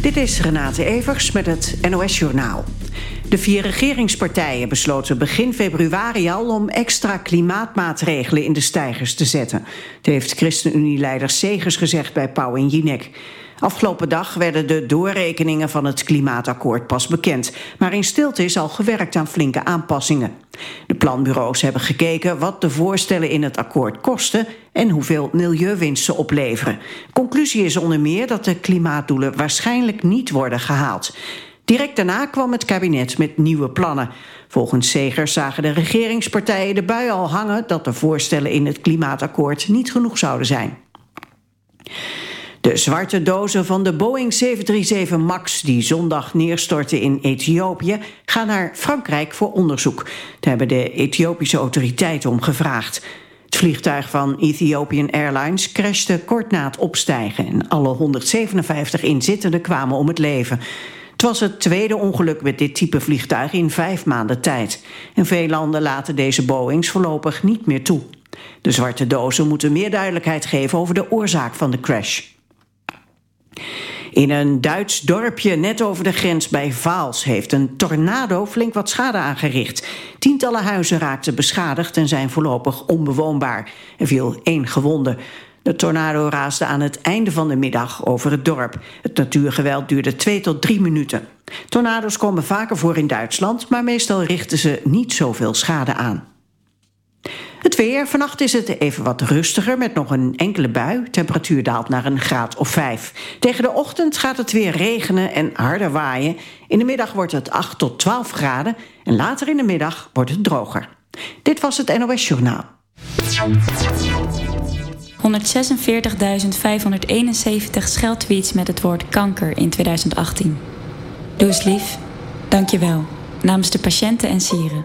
Dit is Renate Evers met het NOS Journaal. De vier regeringspartijen besloten begin februari al om extra klimaatmaatregelen in de stijgers te zetten. Het heeft ChristenUnie-leider Segers gezegd bij Pauw en Jinek. Afgelopen dag werden de doorrekeningen van het klimaatakkoord pas bekend. Maar in stilte is al gewerkt aan flinke aanpassingen. De planbureaus hebben gekeken wat de voorstellen in het akkoord kosten... en hoeveel milieuwinst ze opleveren. Conclusie is onder meer dat de klimaatdoelen waarschijnlijk niet worden gehaald. Direct daarna kwam het kabinet met nieuwe plannen. Volgens Segers zagen de regeringspartijen de bui al hangen... dat de voorstellen in het klimaatakkoord niet genoeg zouden zijn. De zwarte dozen van de Boeing 737 MAX die zondag neerstortten in Ethiopië gaan naar Frankrijk voor onderzoek. Daar hebben de Ethiopische autoriteiten om gevraagd. Het vliegtuig van Ethiopian Airlines crashte kort na het opstijgen en alle 157 inzittenden kwamen om het leven. Het was het tweede ongeluk met dit type vliegtuig in vijf maanden tijd. En veel landen laten deze Boeings voorlopig niet meer toe. De zwarte dozen moeten meer duidelijkheid geven over de oorzaak van de crash. In een Duits dorpje net over de grens bij Vaals heeft een tornado flink wat schade aangericht. Tientallen huizen raakten beschadigd en zijn voorlopig onbewoonbaar. Er viel één gewonde. De tornado raasde aan het einde van de middag over het dorp. Het natuurgeweld duurde twee tot drie minuten. Tornado's komen vaker voor in Duitsland, maar meestal richten ze niet zoveel schade aan. Het weer. Vannacht is het even wat rustiger met nog een enkele bui. Temperatuur daalt naar een graad of vijf. Tegen de ochtend gaat het weer regenen en harder waaien. In de middag wordt het 8 tot 12 graden. En later in de middag wordt het droger. Dit was het NOS Journaal. 146.571 scheldtweets met het woord kanker in 2018. Doe eens lief. Dank je wel. Namens de patiënten en sieren.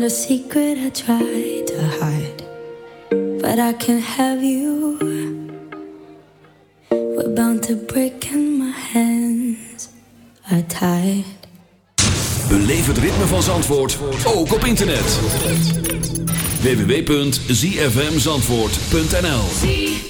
not a secret I try to hide, but I can have you. We're bound to break in my hands are tied. Beleef het ritme van Zandvoort ook op internet. www.zfmzandvoort.nl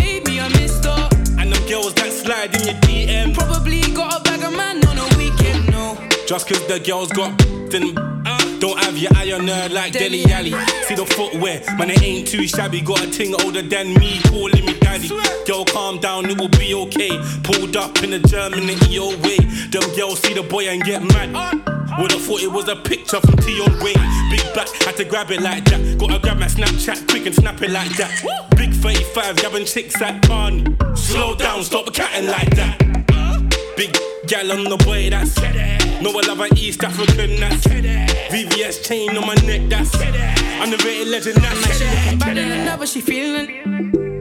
girls that slide in your DM. Probably got a bag of man on a weekend, no. Just cause the girls got then uh, don't have your eye on her like Dele Alli. See the footwear, man, it ain't too shabby. Got a ting older than me, calling me daddy. Girl, calm down, it will be okay. Pulled up in a German EO way. Them girls see the boy and get mad. Would've thought it was a picture from Tion Wayne. Big back, had to grab it like that. Gotta grab my Snapchat quick and snap it like that. Big 35, yabbing chicks at Barney. Slow down, stop catting like that. Big gal on the boy, that's No, I love an East African, that's VVS chain on my neck, that's Underrated legend, that's Better than she feeling.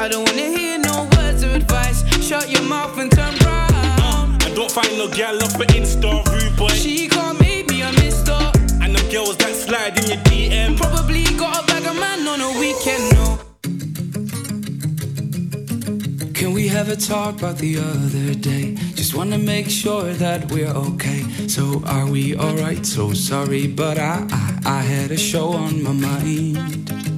I don't wanna hear no words of advice. Shut your mouth and turn round. Uh, I don't find no gal up an Insta rude boy. She can't make me a mister. And them girls that slide in your DM. Probably got a bag of man on a weekend, no. Can we have a talk about the other day? Just wanna make sure that we're okay. So are we alright? So sorry, but I, I I had a show on my mind.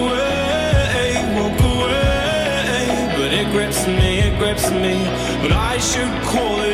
but I should call it.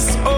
Oh.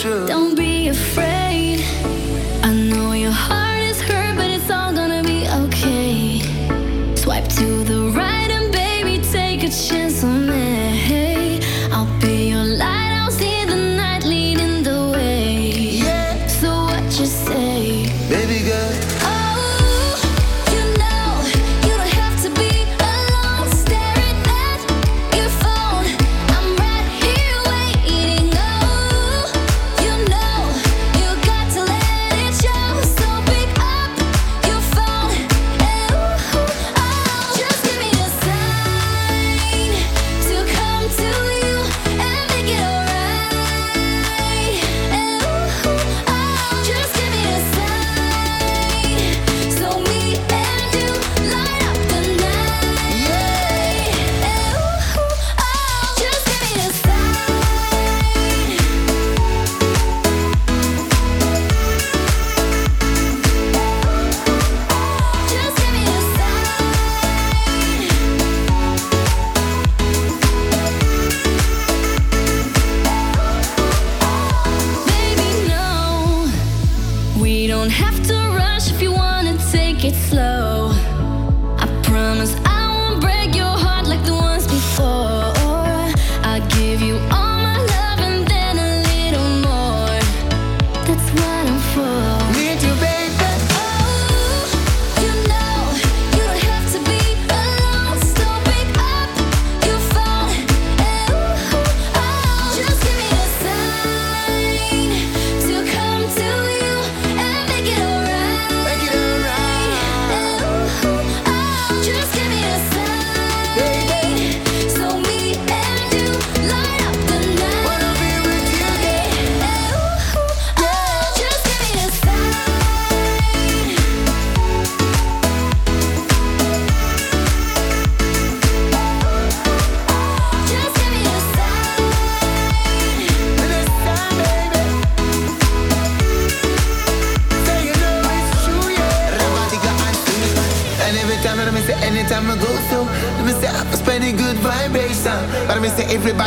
true. Don't be afraid. I know your heart is hurt, but it's all gonna be okay. Swipe to the right and baby, take a chance on me.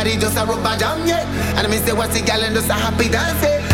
body just a rubber jam, yeah. And I me say, what's the gal and just a happy dance, yeah.